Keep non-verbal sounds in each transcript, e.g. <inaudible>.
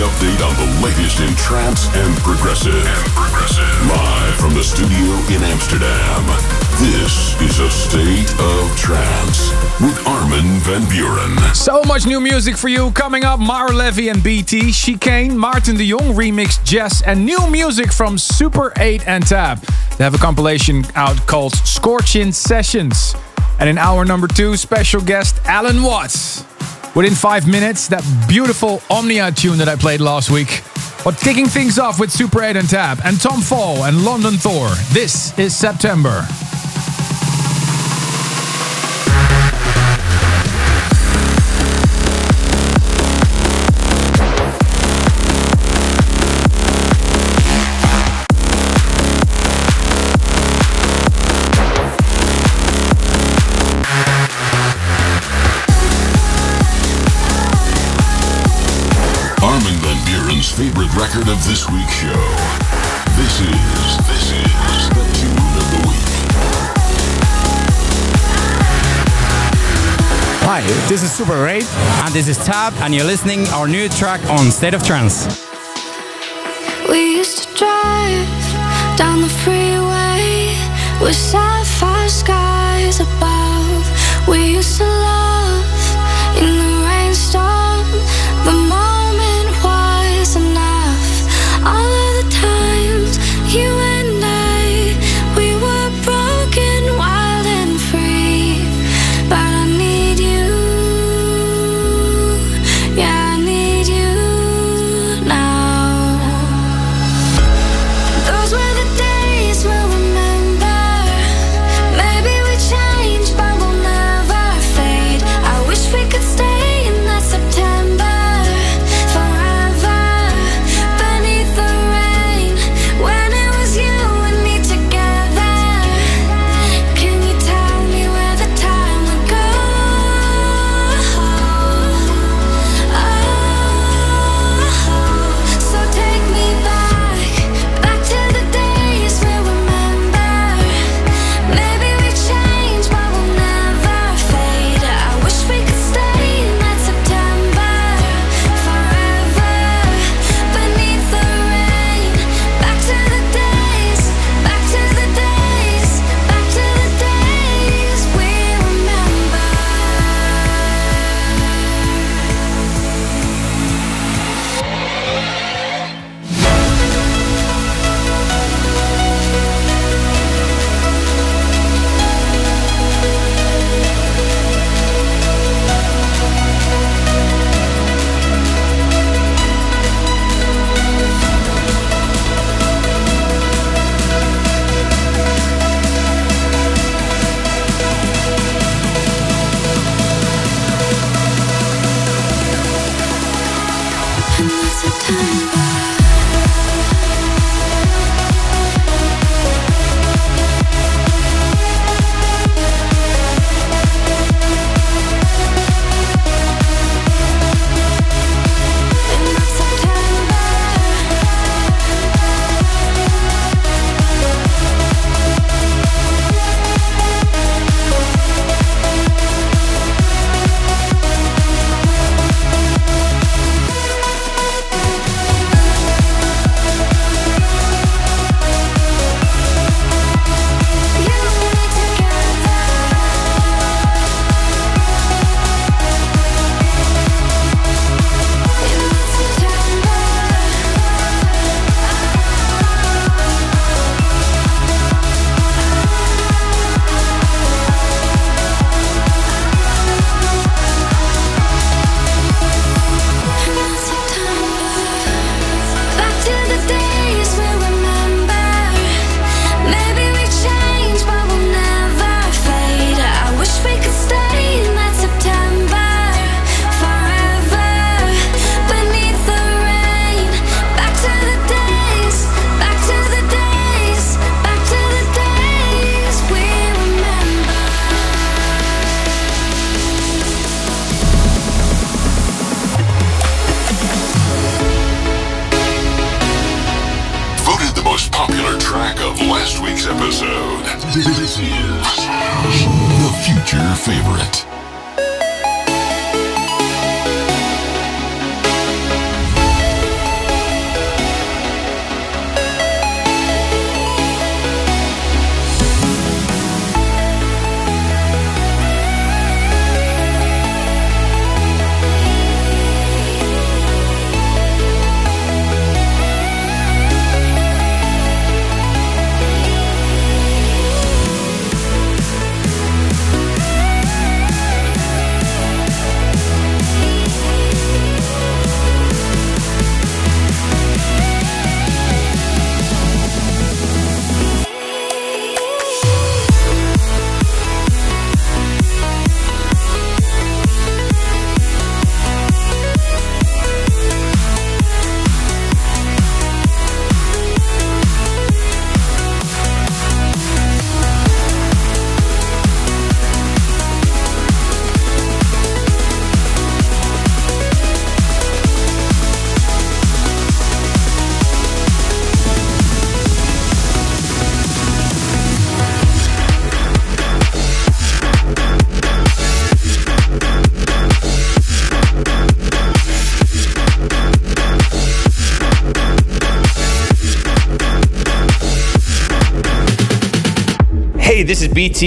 Update on the latest in trance and progressive. And progressive. Live from the studio in Amsterdam. This is a state of trance with Armin van Buuren. So much new music for you coming up. Mara Levy and BT, Chicane, Martin de Jong remix Jess, and new music from Super 8 and Tab. They have a compilation out called Scorching Sessions. And in hour number two, special guest Allen Watts. Within five minutes, that beautiful Omnia tune that I played last week. But kicking things off with Super 8 and Tab and Tom Fall and London Thor. This is September. Record of this week's show. This is, this is the tune of the week. Hi, this is Super 8 and this is Tab and you're listening our new track on State of Trance. We used to drive down the freeway with sapphire skies above. We used to laugh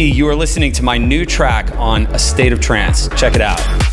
You are listening to my new track on A State of Trance. Check it out.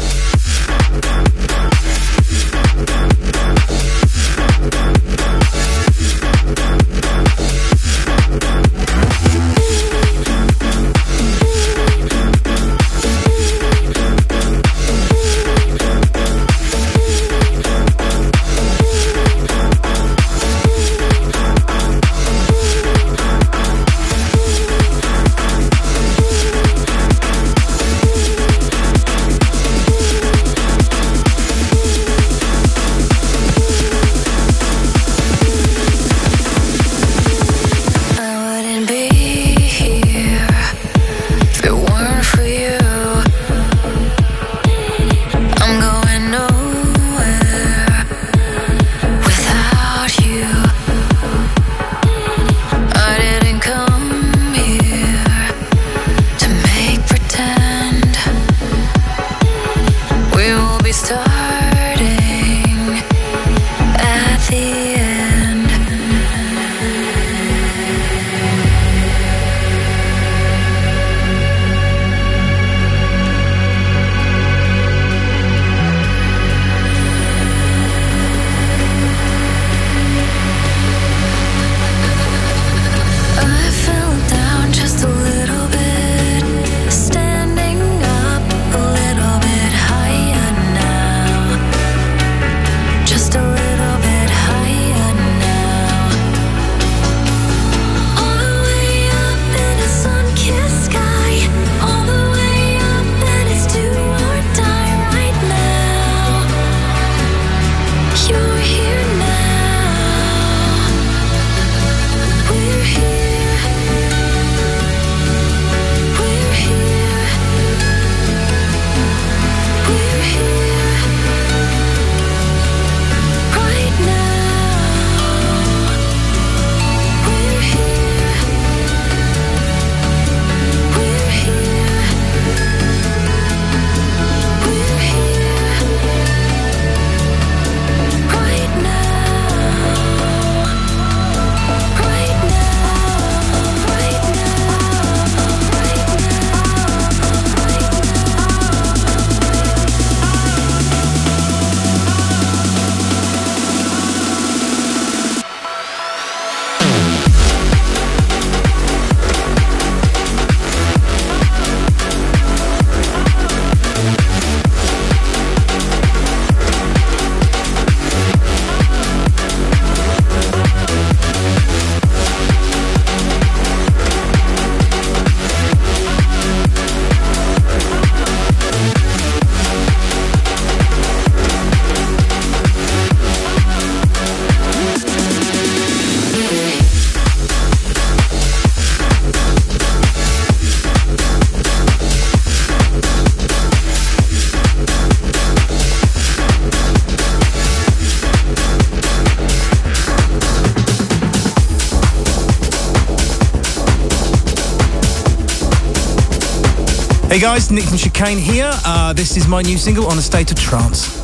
Guys, Nick from Chicane here. Uh, this is my new single on a state of trance.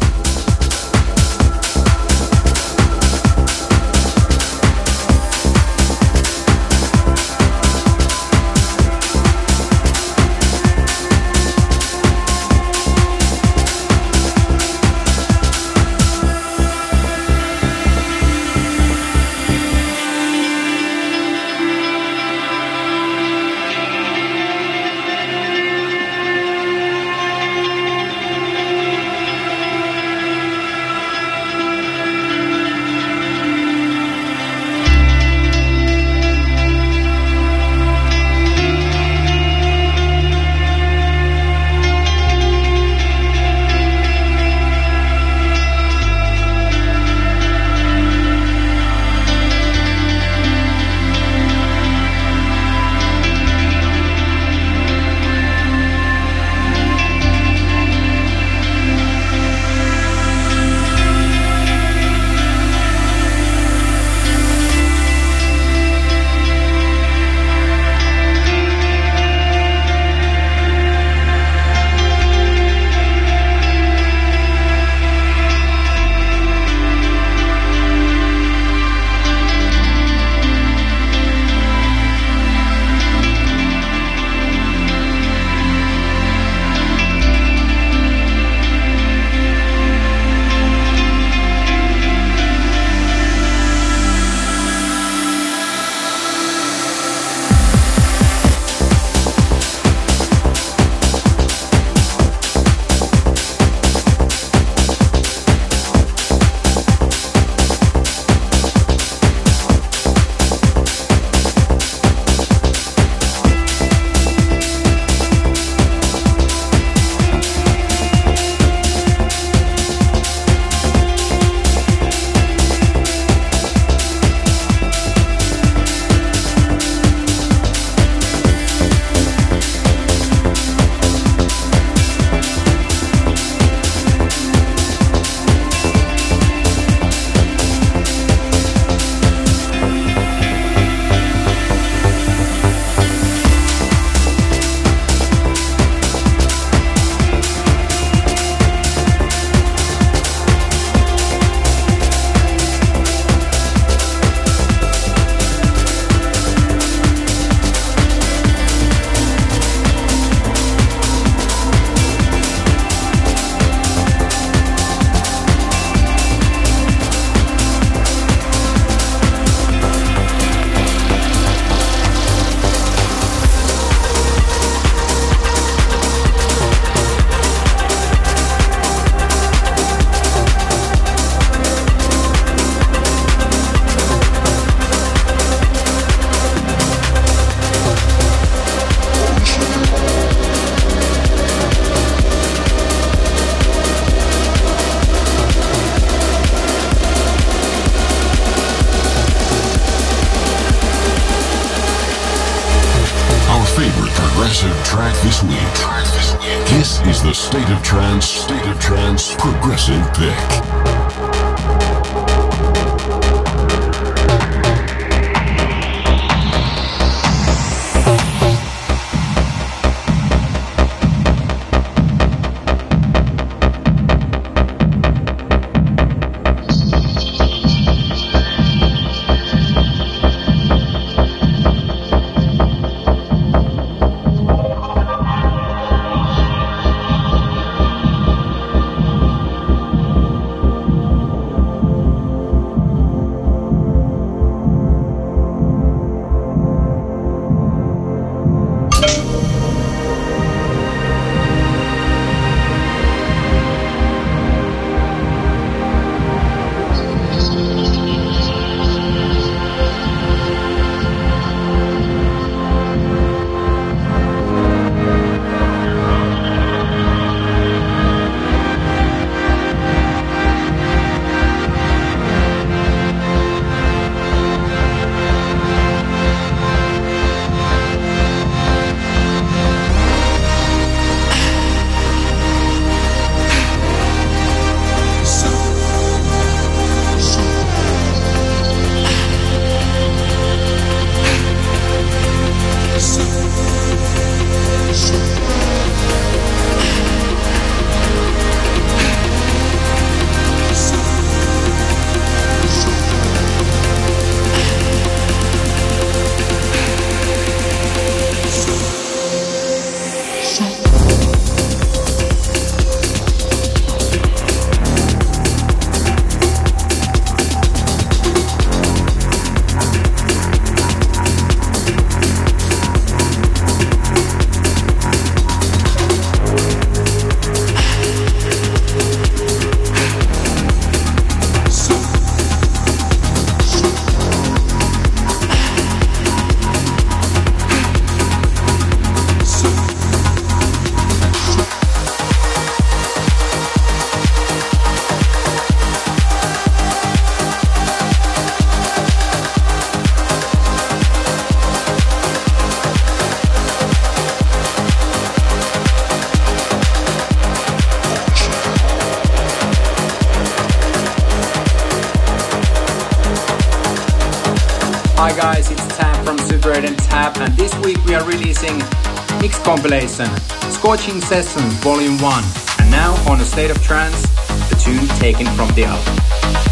Watching Sessions Volume 1, and now on A State of Trance, the tune taken from the album.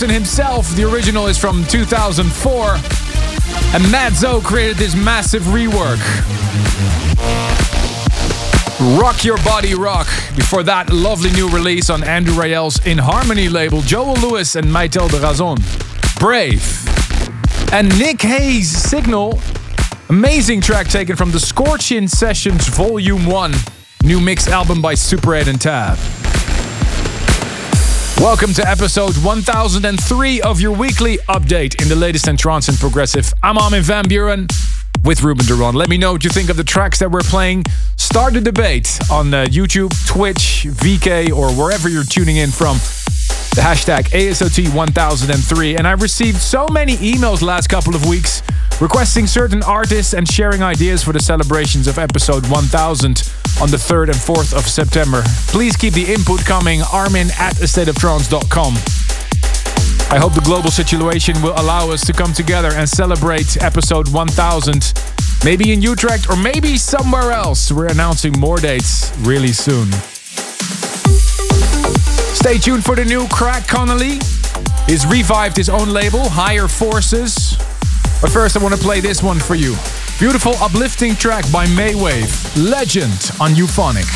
Himself. The original is from 2004. And Mat Zo created this massive rework. Rock Your Body Rock. Before that, lovely new release on Andrew Rayel's In Harmony label, Joel Lewis and Maitel de Razon. Brave. And Nick Hayes' Signal. Amazing track taken from the Scorchin Sessions Volume 1. New mix album by Super 8 and Tab. Welcome to episode 1003 of your weekly update in the latest in trance and progressive. I'm Armin van Buuren with Ruben de Ronde. Let me know what you think of the tracks that we're playing. Start the debate on uh, YouTube, Twitch, VK, or wherever you're tuning in from. The hashtag ASOT1003. And I've received so many emails last couple of weeks requesting certain artists and sharing ideas for the celebrations of episode 1000 on the 3rd and 4th of September. Please keep the input coming. Armin at astateoftrance.com. I hope the global situation will allow us to come together and celebrate episode 1000. Maybe in Utrecht or maybe somewhere else. We're announcing more dates really soon. Stay tuned for the new Craig Connelly. He's revived his own label, Higher Forces. But first, I want to play this one for you. Beautiful uplifting track by Maywave, Legend on Euphonic.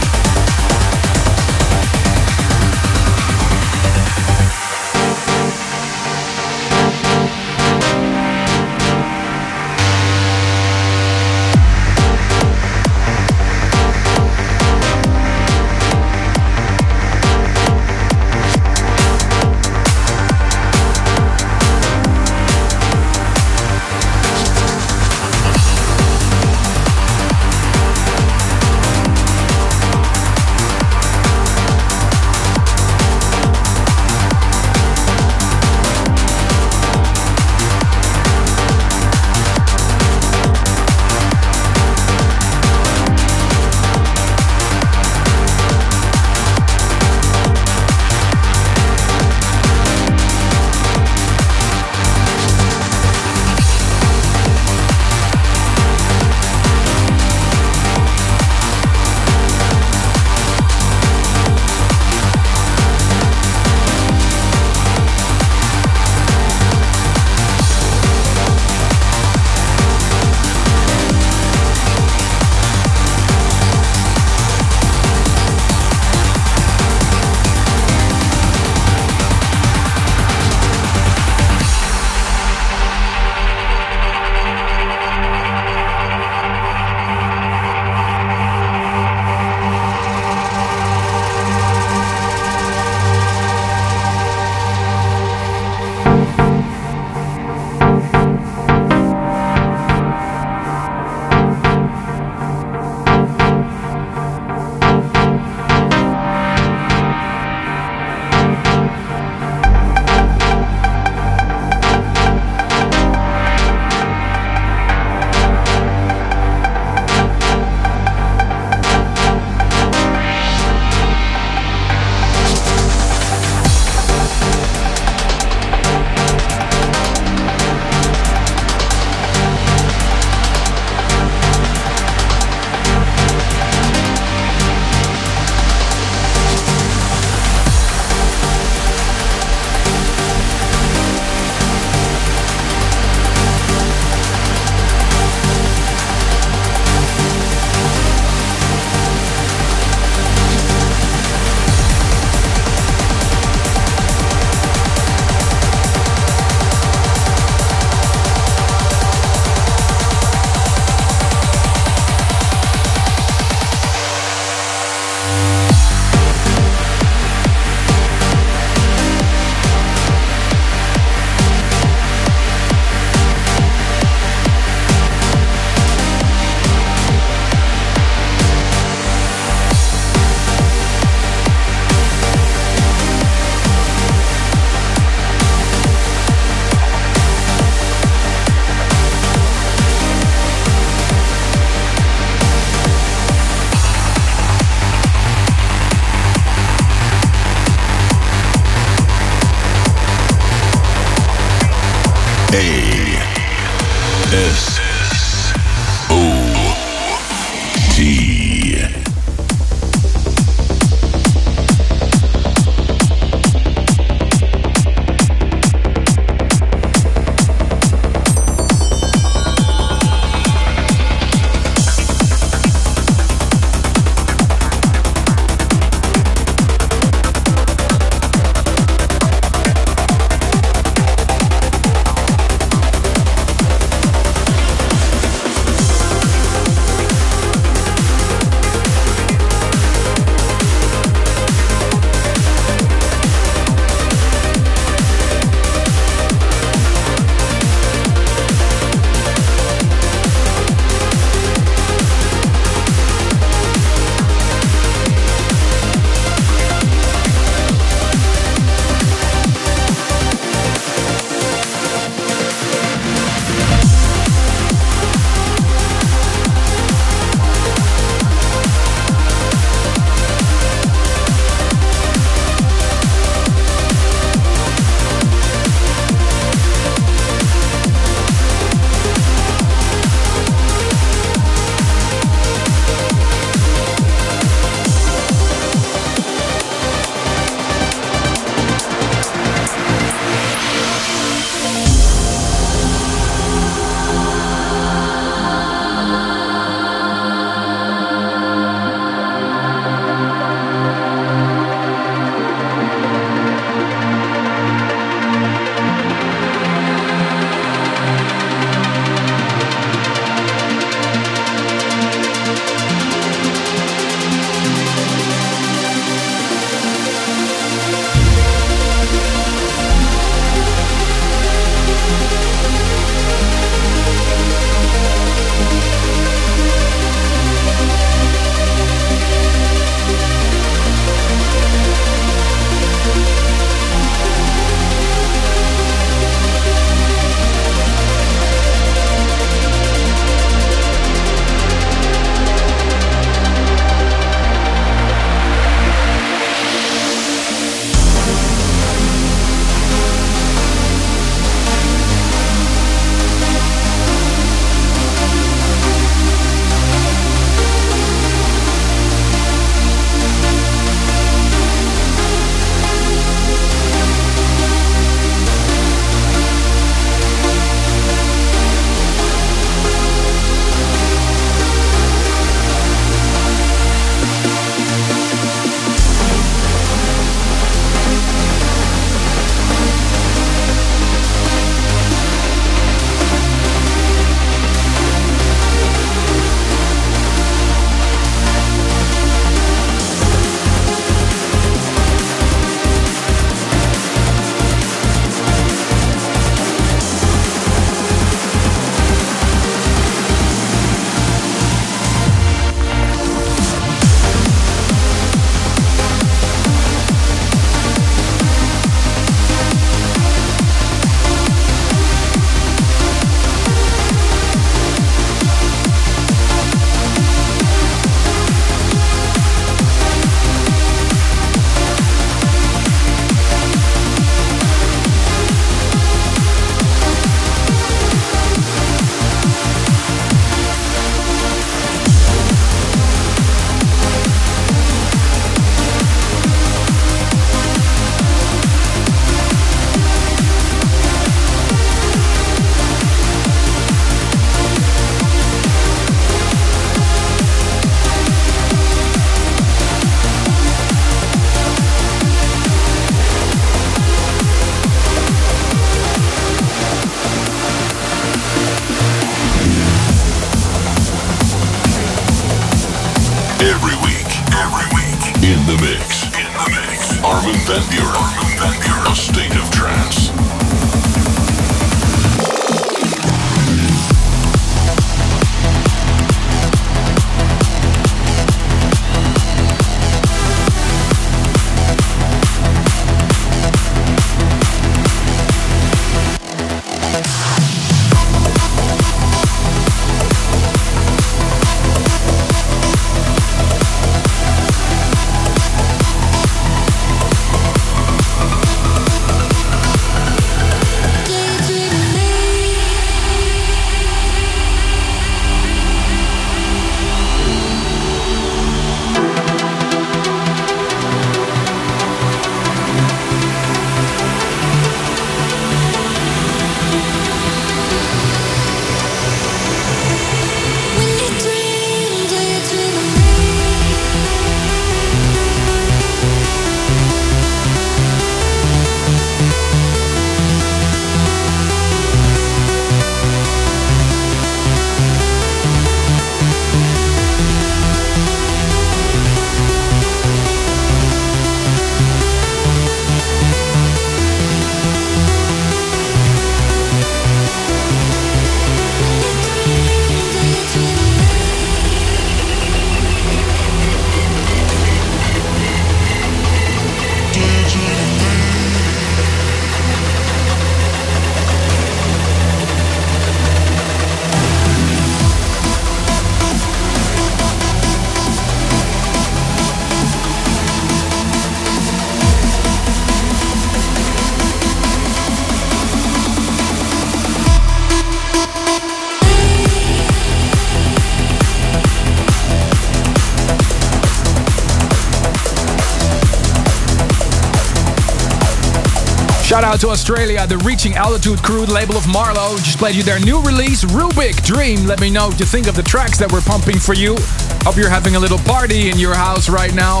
Shout out to Australia, the Reaching Altitude crew, label of Marlo. Just played you their new release, Rubik Dream. Let me know what you think of the tracks that we're pumping for you. Hope you're having a little party in your house right now.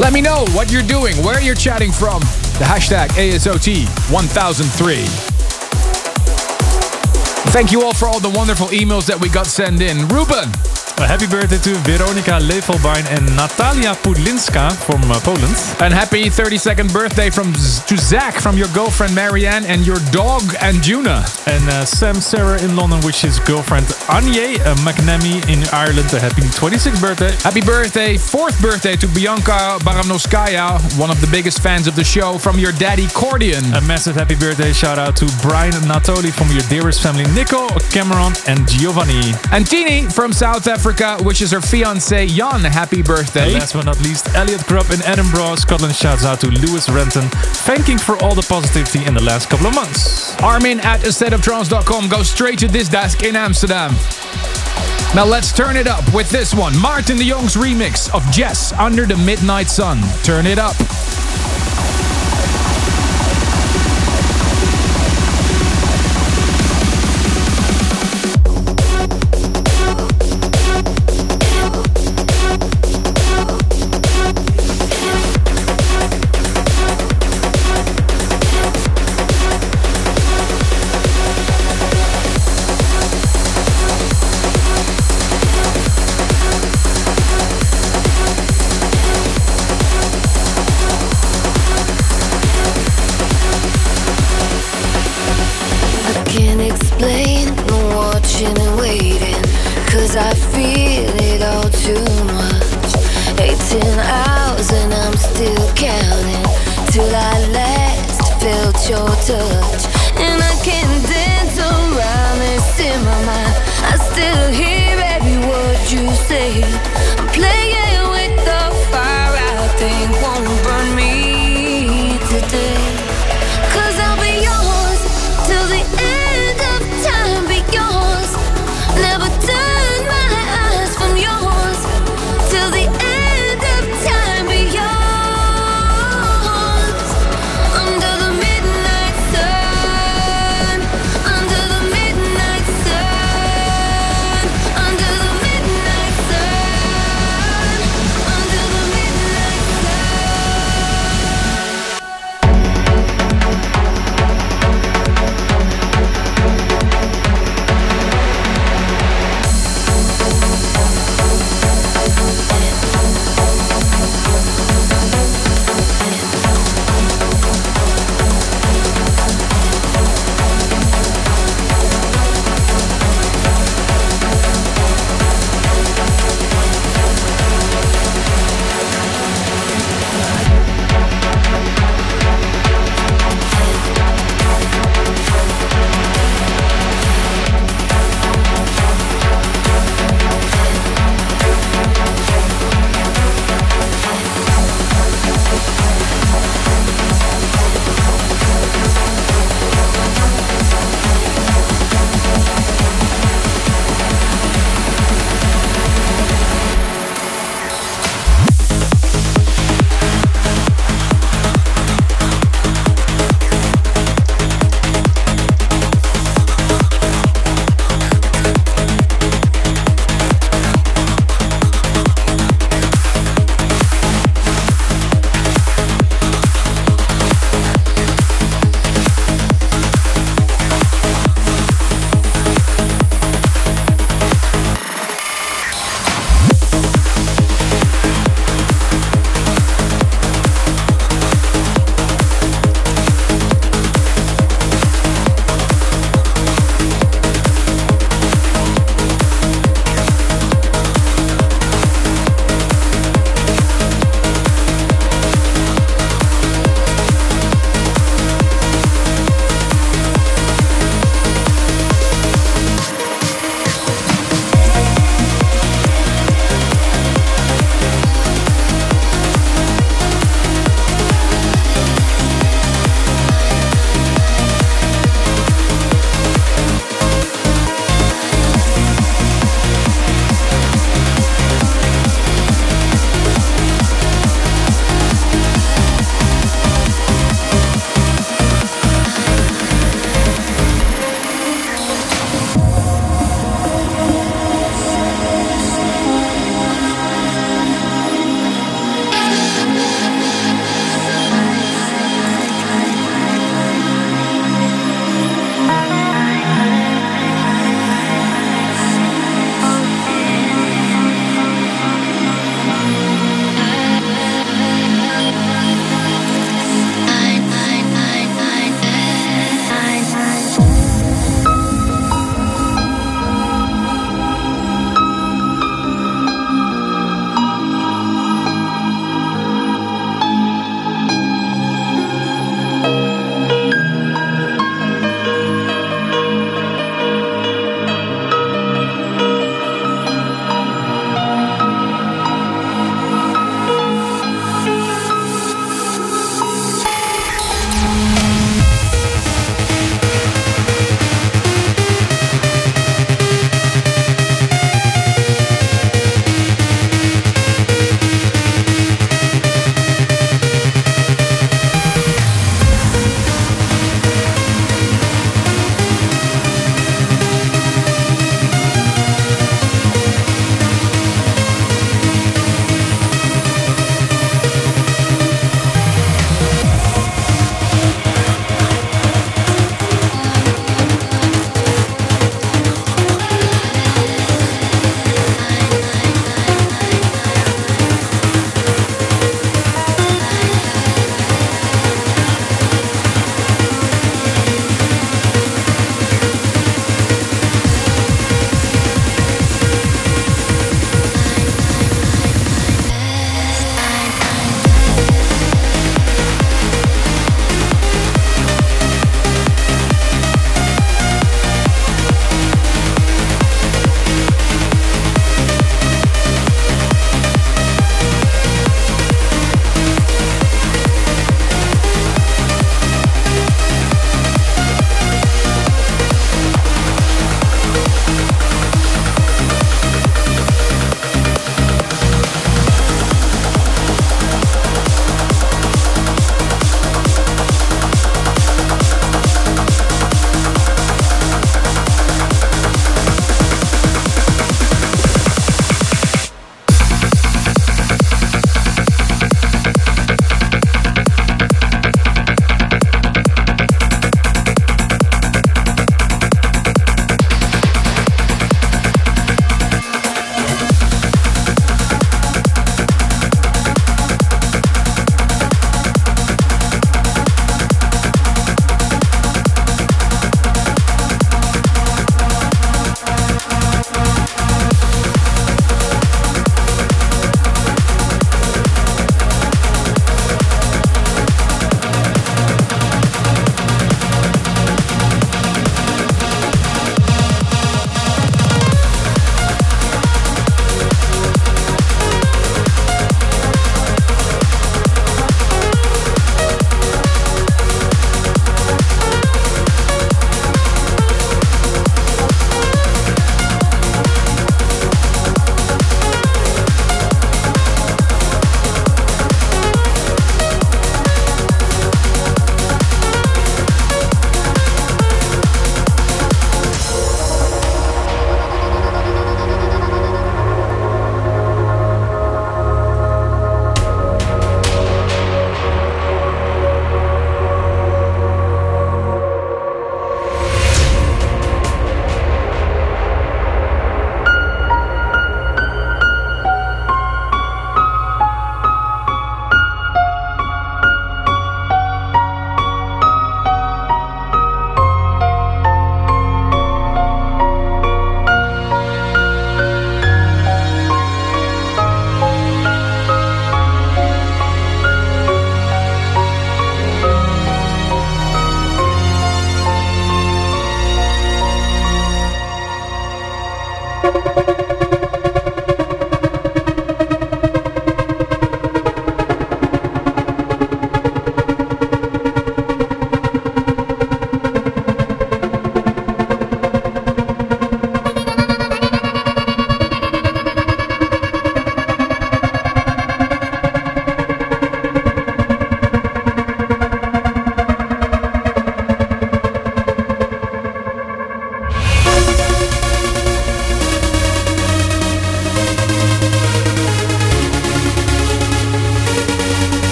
Let me know what you're doing, where you're chatting from. The hashtag ASOT1003. Thank you all for all the wonderful emails that we got sent in. Ruben, A happy birthday to Veronika Levelbein and Natalia Pudlinska from uh, Poland. and happy 32nd birthday from Z- to Zach from your girlfriend Marianne and your dog Anjuna. And uh, Sam Sarah in London with his girlfriend Anye uh, McNamee in Ireland. A happy 26th birthday. Happy birthday, fourth birthday to Bianca Baramnoskaya, one of the biggest fans of the show from your daddy Cordian. A massive happy birthday shout out to Brian and Natoli from your dearest family Nico, Cameron, and Giovanni. And Tini from South Africa wishes her fiance Jan happy birthday. And last but not least, Elliot Grubb in Edinburgh, Scotland shouts out to Lewis Renton, thanking for all the positivity in the last couple of months. Armin at astateoftrance.com goes straight to this desk in Amsterdam. Now let's turn it up with this one. Martin de Jong's remix of Jess Under the Midnight Sun. Turn it up.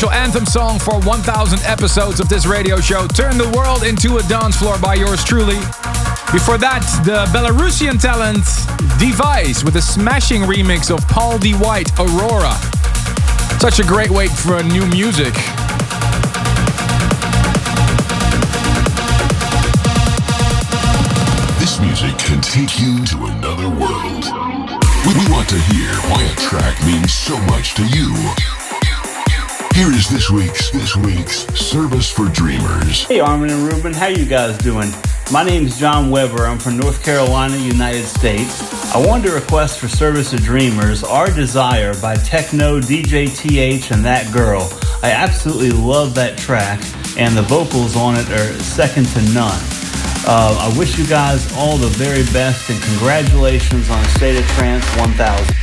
Official anthem song for 1000 episodes of this radio show, Turn the World into a Dance Floor by yours truly. Before that, the Belarusian talent Device with a smashing remix of Paul D. White, Aurora. Such a great way for a new music. This music can take you to another world. We want to hear why a track means so much to you. Here is this week's this week's service for dreamers. Hey Armin and Ruben, how you guys doing? My name is John Weber. I'm from North Carolina, United States. I wanted to request for Service of Dreamers Our Desire by Techno, DJ TH, and That Girl. I absolutely love that track, and the vocals on it are second to none. Uh, I wish you guys all the very best and congratulations on State of Trance 1000.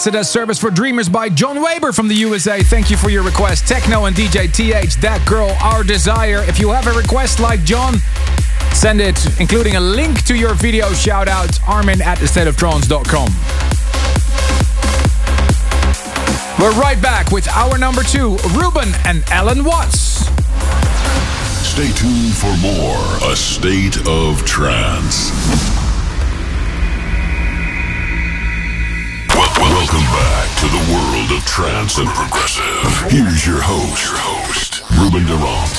Requested as Service for Dreamers by John Weber from the USA. Thank you for your request. Techno and DJ TH, That Girl, Our Desire. If you have a request like John, send it, including a link to your video shout out, armin at thestateoftrance.com. We're right back with our number two, Ruben and Allen Watts. Stay tuned for more A State of Trance. Trance and progressive. Here's your host, your host, Ruben de Ronde.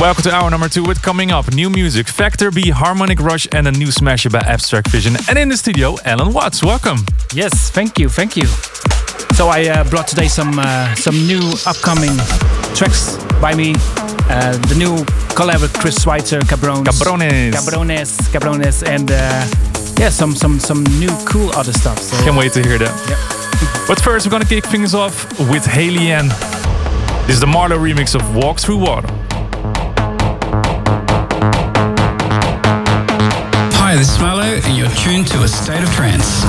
Welcome to hour number two with coming up new music, Factor B, Harmonic Rush, and a new smasher by Abstract Vision. And in the studio, Allen Watts. Welcome. Yes, thank you, thank you. So I uh, brought today some uh, some new upcoming tracks by me. Uh, the new collab with Chris Schweitzer, Cabrones, Cabrones. Cabrones, Cabrones, and uh, yeah, some some some new cool other stuff. So Can't wait to hear that. But first, we're gonna kick things off with HALIENE. This is the Marlo remix of Walk Through Water. Hi, this is Marlo, and you're tuned to a state of trance.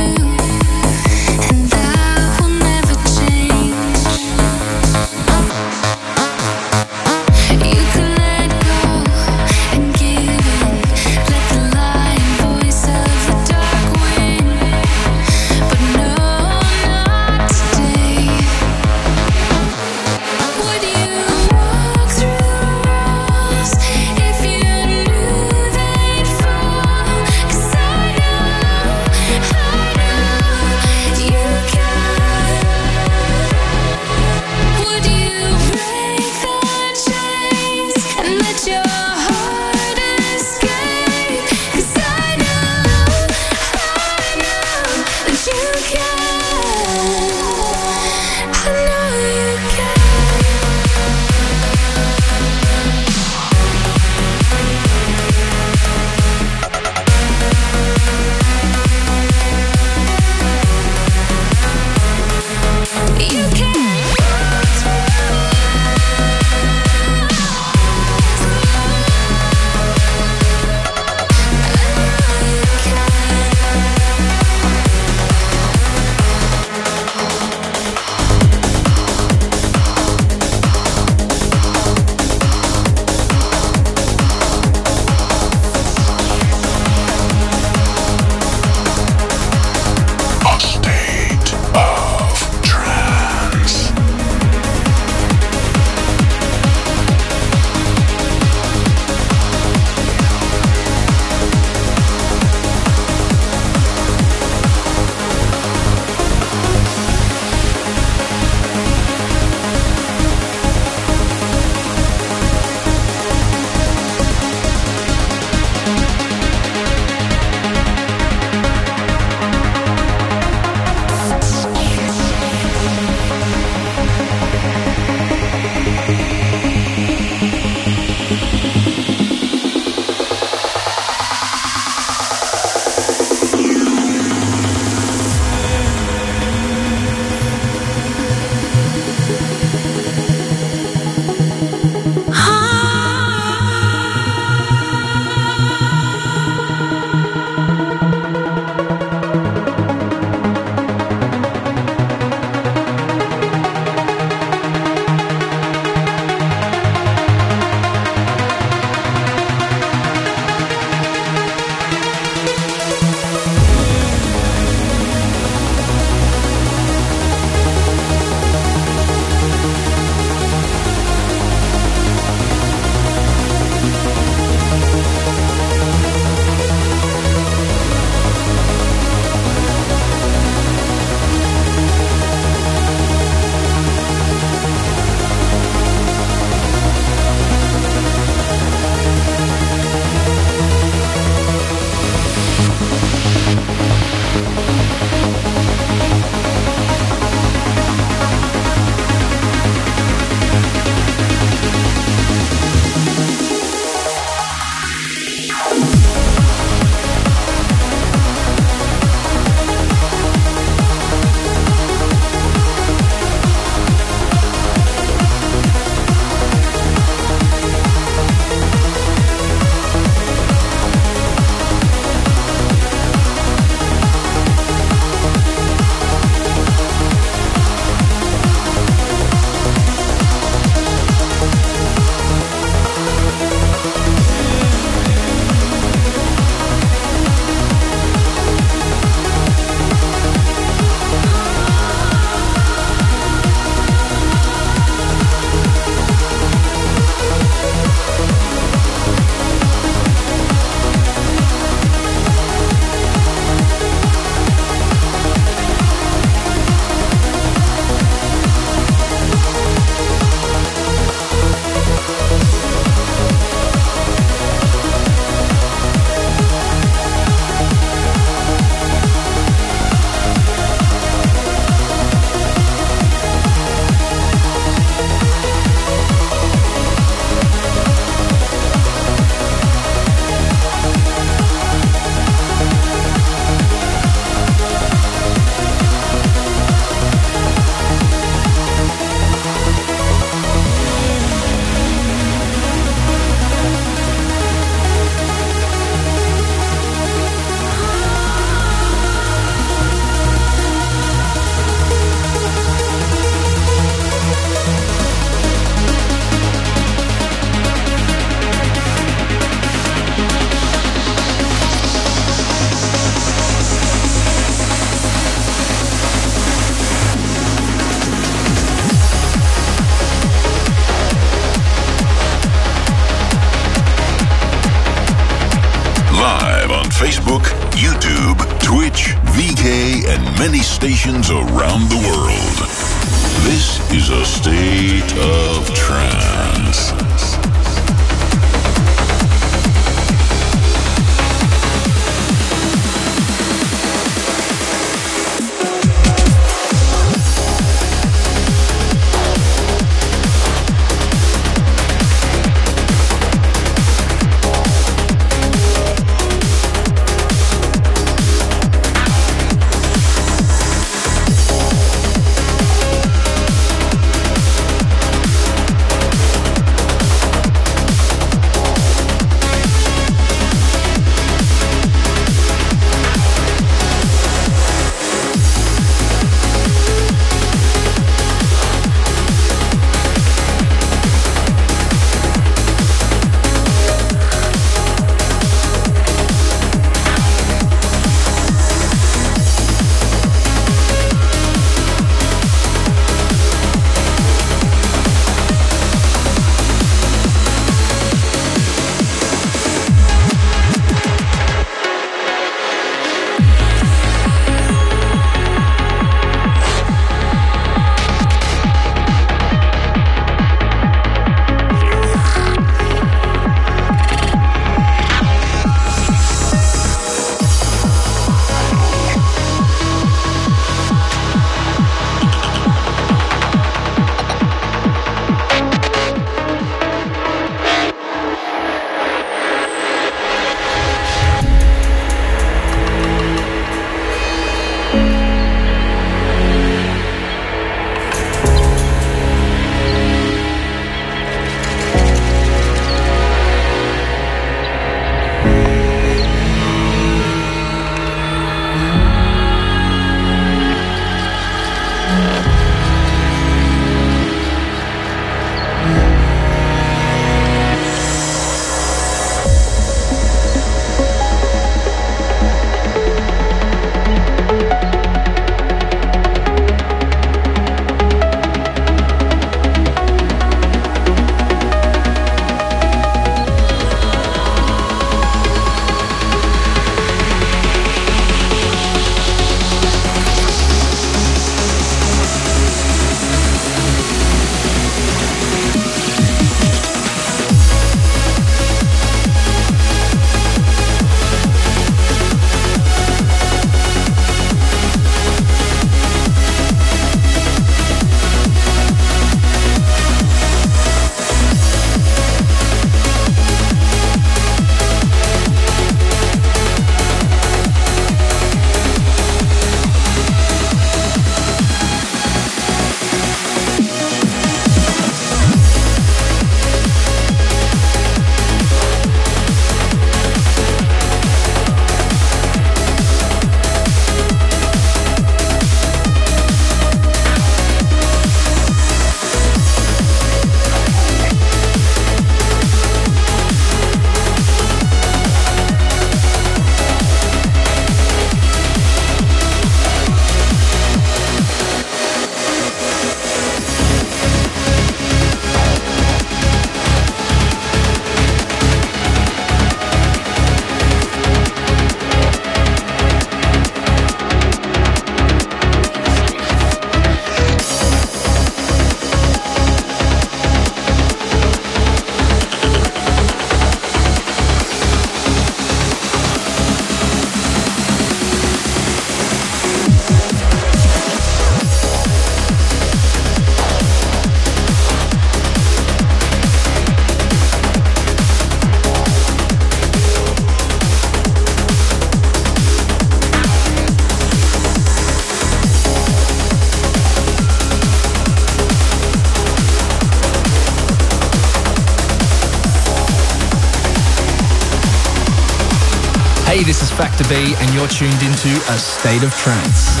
And you're tuned into a state of trance.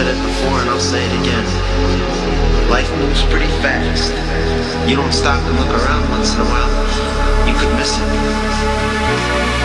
said it before and I'll say it again. Life moves pretty fast. You don't stop and look around once in a while, you could miss it.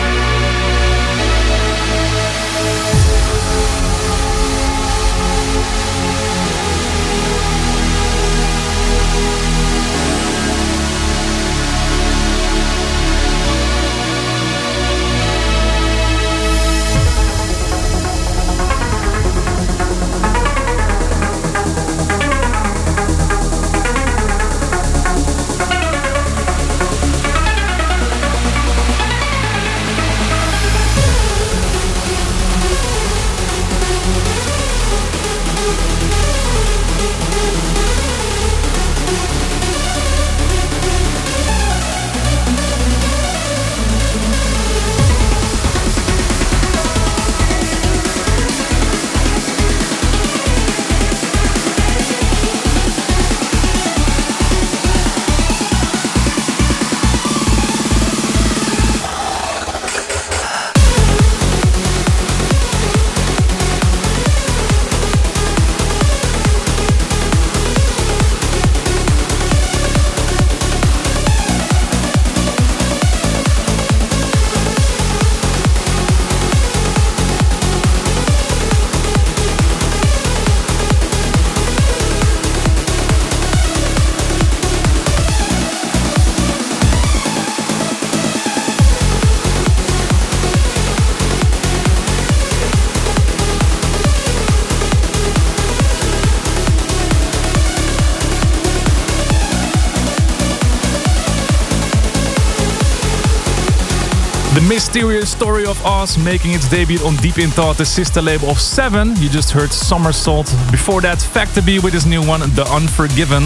Mysterious story of Oz making its debut on Deep in Thought, the sister label of Seven. You just heard Somersault. Before that, Factor B with his new one, The Unforgiven.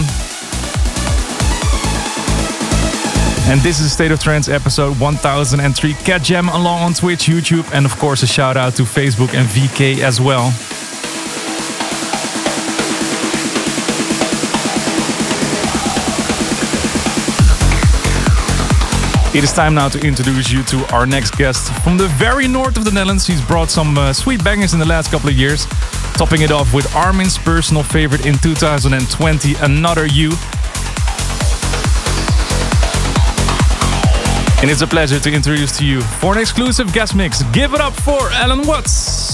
And this is State of Trance episode 1003. Cat Jam along on Twitch, YouTube, and of course a shout out to Facebook and VK as well. It is time now to introduce you to our next guest from the very north of the Netherlands. He's brought some uh, sweet bangers in the last couple of years, topping it off with Armin's personal favorite in 2020, Another You. And it's a pleasure to introduce to you for an exclusive guest mix. Give it up for Allen Watts.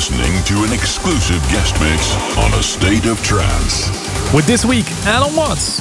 Listening to an exclusive guest mix on A State of Trance. With this week, Allen Watts.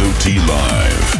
At ASOT Live.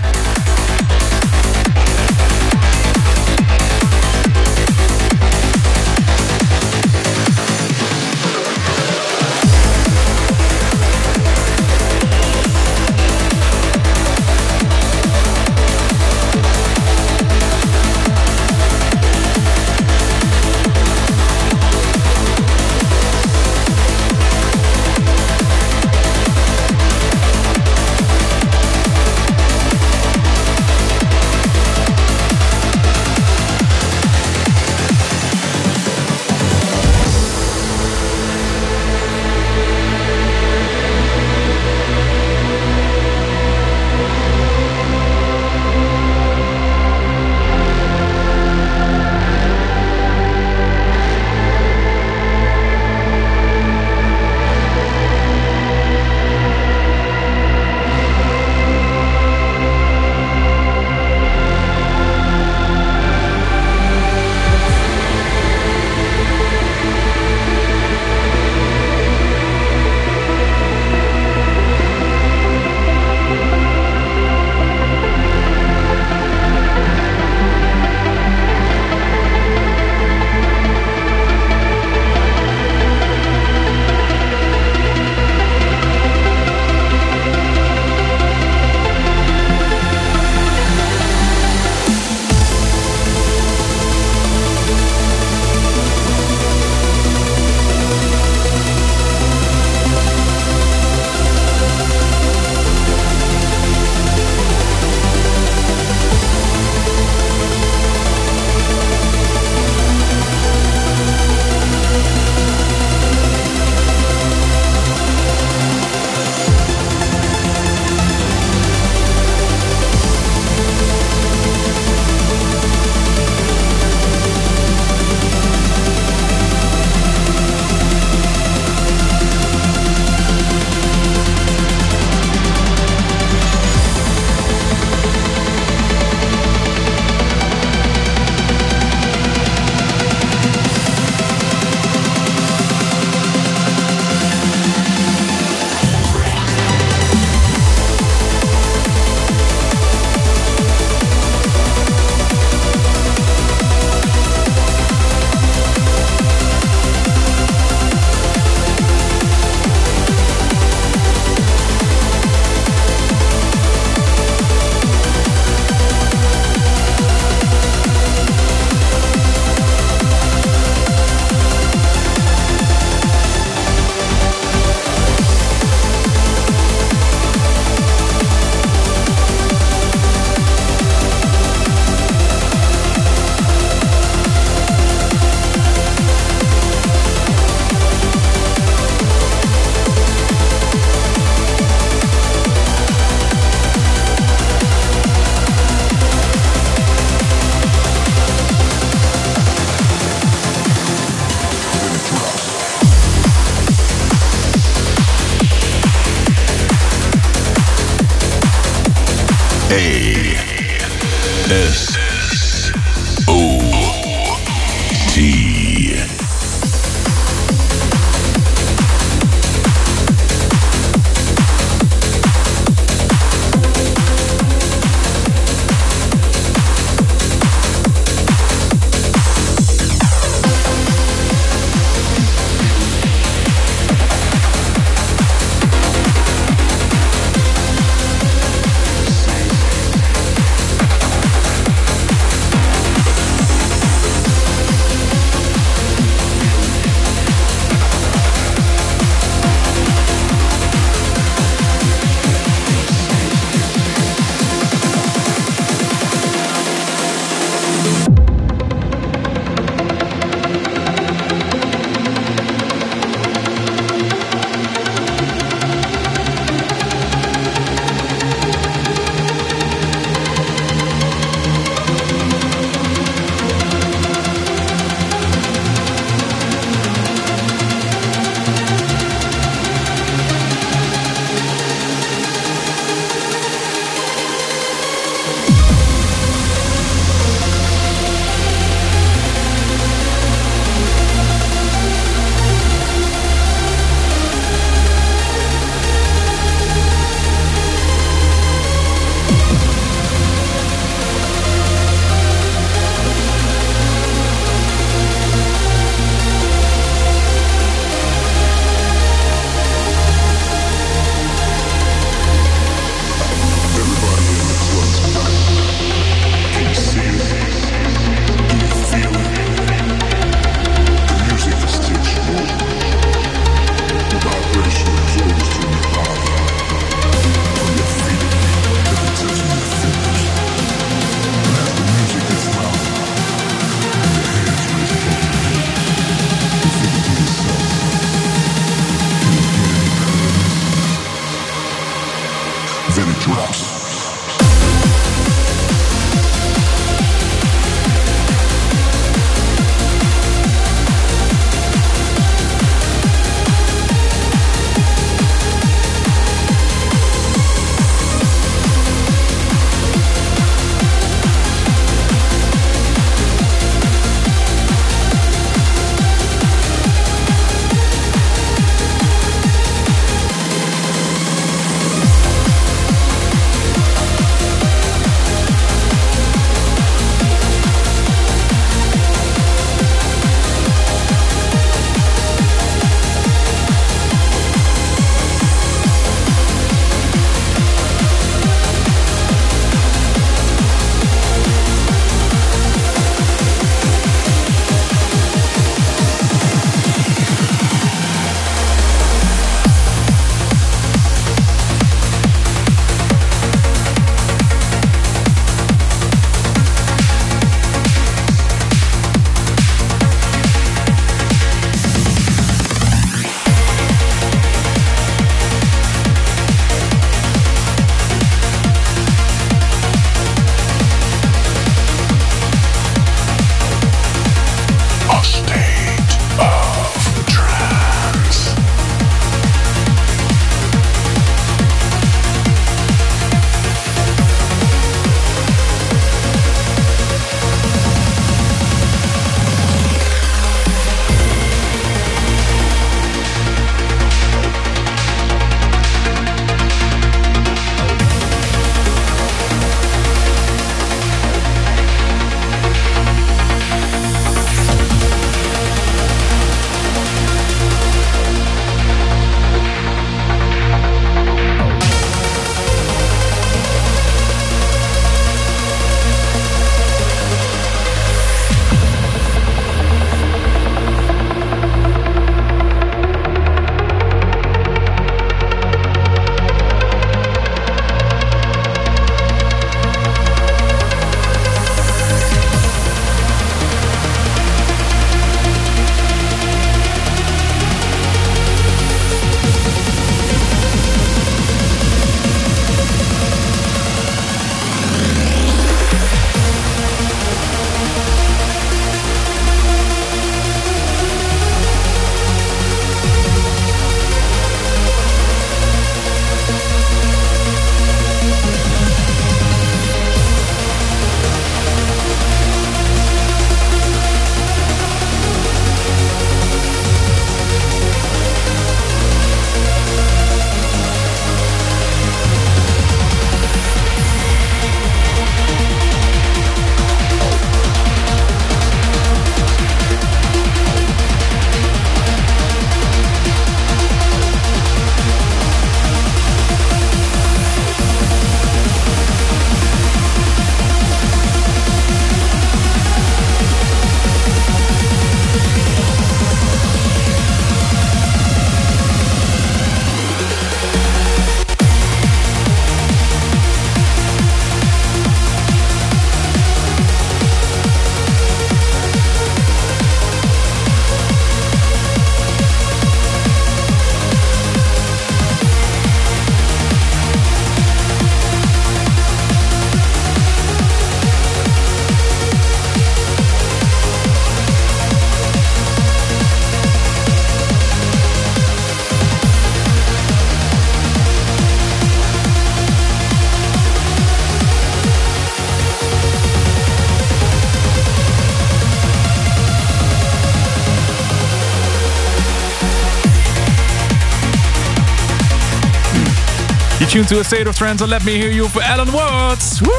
Tuned to a state of trance, and let me hear you for Allen Watts. Woo!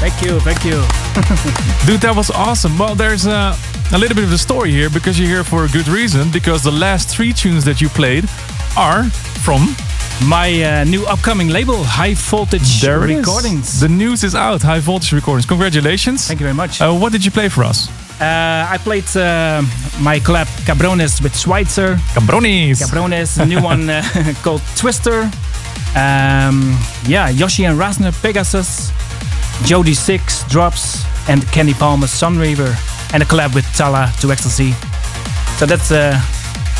Thank you, thank you. <laughs> Dude, that was awesome. Well, there's a, a little bit of a story here because you're here for a good reason. Because the last three tunes that you played are from my uh, new upcoming label, High Voltage there it is. Recordings. The news is out. High Voltage Recordings. Congratulations. Thank you very much. Uh, what did you play for us? Uh, I played uh, my collab Cabrones with Schweitzer. Cabrones. Cabrones, a new one uh, <laughs> called Twister. Um, yeah, Yoshi and Razner, Pegasus. Jody Six, Drops, and Kenny Palmer, Sunreaver, and a collab with Tala to Ecstasy. So that's uh,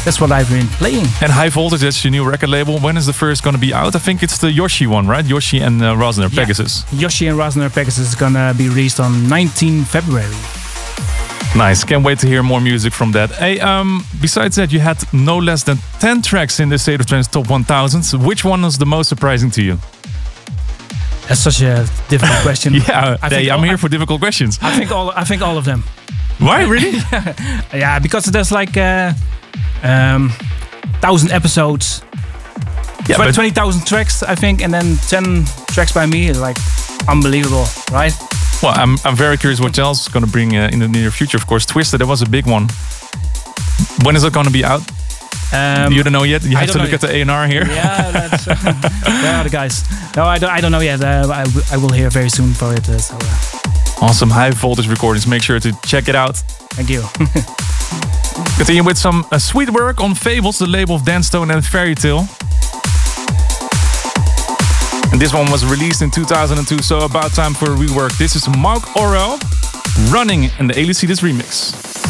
that's what I've been playing. And High Voltage, that's your new record label. When is the first going to be out? I think it's the Yoshi one, right? Yoshi and uh, Razner, Yeah. Pegasus. Yoshi and Razner, Pegasus is gonna be released on 19 February. Nice. Can't wait to hear more music from that. Hey, um, besides that, you had no less than 10 tracks in the State of Trance Top 1000. So which one was the most surprising to you? That's such a difficult <laughs> question. yeah, I hey, think I'm all- here for difficult questions. I think all I think all of them. Why, really? <laughs> yeah, because there's like uh, um, thousand episodes. Yeah, but- 20,000 tracks, I think, and then 10 tracks by me. is Like, unbelievable, right? Well, I'm, I'm very curious what else is going to bring uh, in the near future. Of course, Twisted, that was a big one. When is it going to be out? Um, you don't know yet? You have to look know at the A&R here. Yeah, that's. <laughs> yeah, the guys. No, I don't, I don't know yet. Uh, I, I will hear very soon for it. Uh, so, uh, Awesome. High Voltage Recordings. Make sure to check it out. thank you. <laughs> Continue with some uh, sweet work on Fables, the label of Dan Stone and Fairy Tale. And this one was released in 2002, so about time for a rework. This is Mark Orel running in the this remix.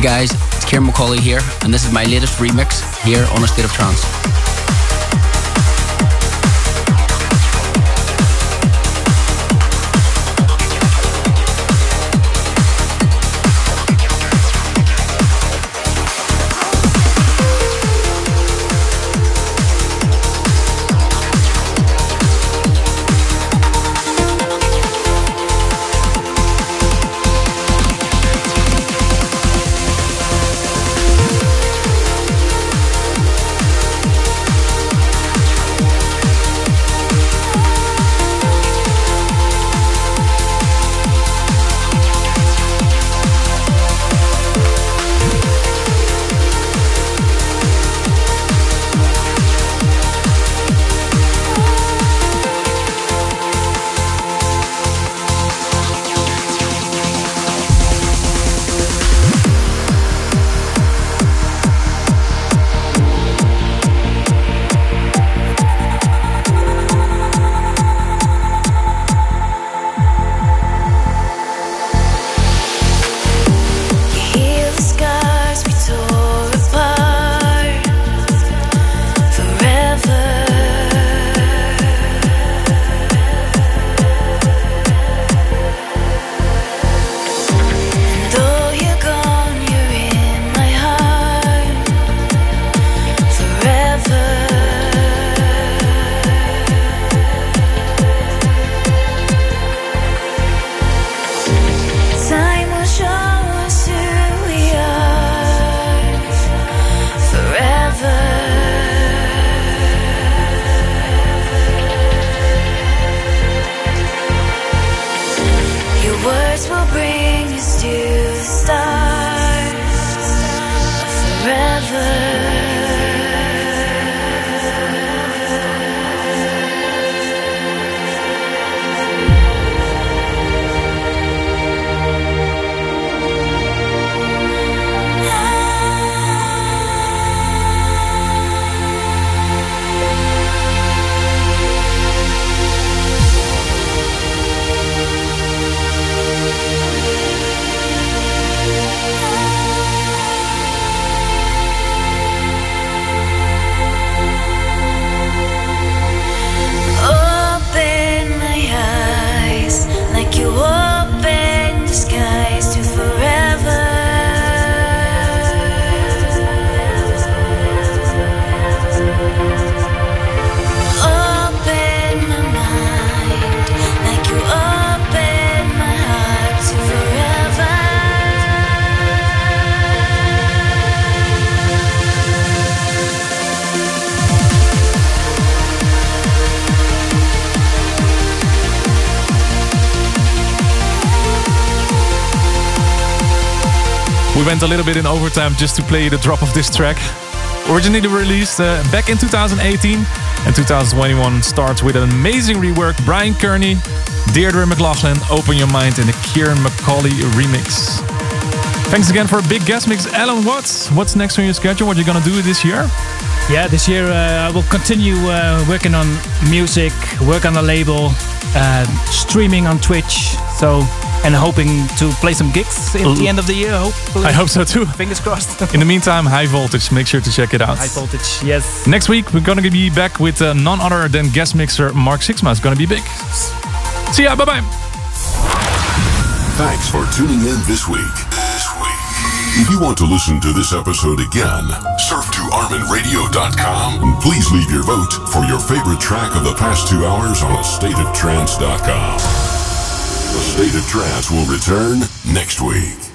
Hey guys, it's Ciaran McAuley here, and this is my latest remix here on A State of Trance. Went a little bit in overtime just to play the drop of this track. Originally released uh, back in 2018 and 2021 starts with an amazing rework. Bryan Kearney, Deirdre McLaughlin, Open Your Mind in a Ciaran McAuley remix. Thanks again for a big guest mix. Allen Watts, what's next on your schedule? What are you gonna do this year? Yeah, this year uh, I will continue uh, working on music, work on the label, uh, streaming on Twitch. So, and hoping to play some gigs at the end of the year. Hopefully. I hope so too. Fingers crossed. <laughs> In the meantime, High Voltage, make sure to check it out. High voltage, yes. Next week, we're gonna be back with uh, none other than guest mixer Mark Sixma. It's gonna be big. See ya, bye bye. Thanks for tuning in this week. This week. If you want to listen to this episode again, surf to ArminRadio.com and please leave your vote for your favorite track of the past two hours on StateOfTrance.com. The State of Trance will return next week.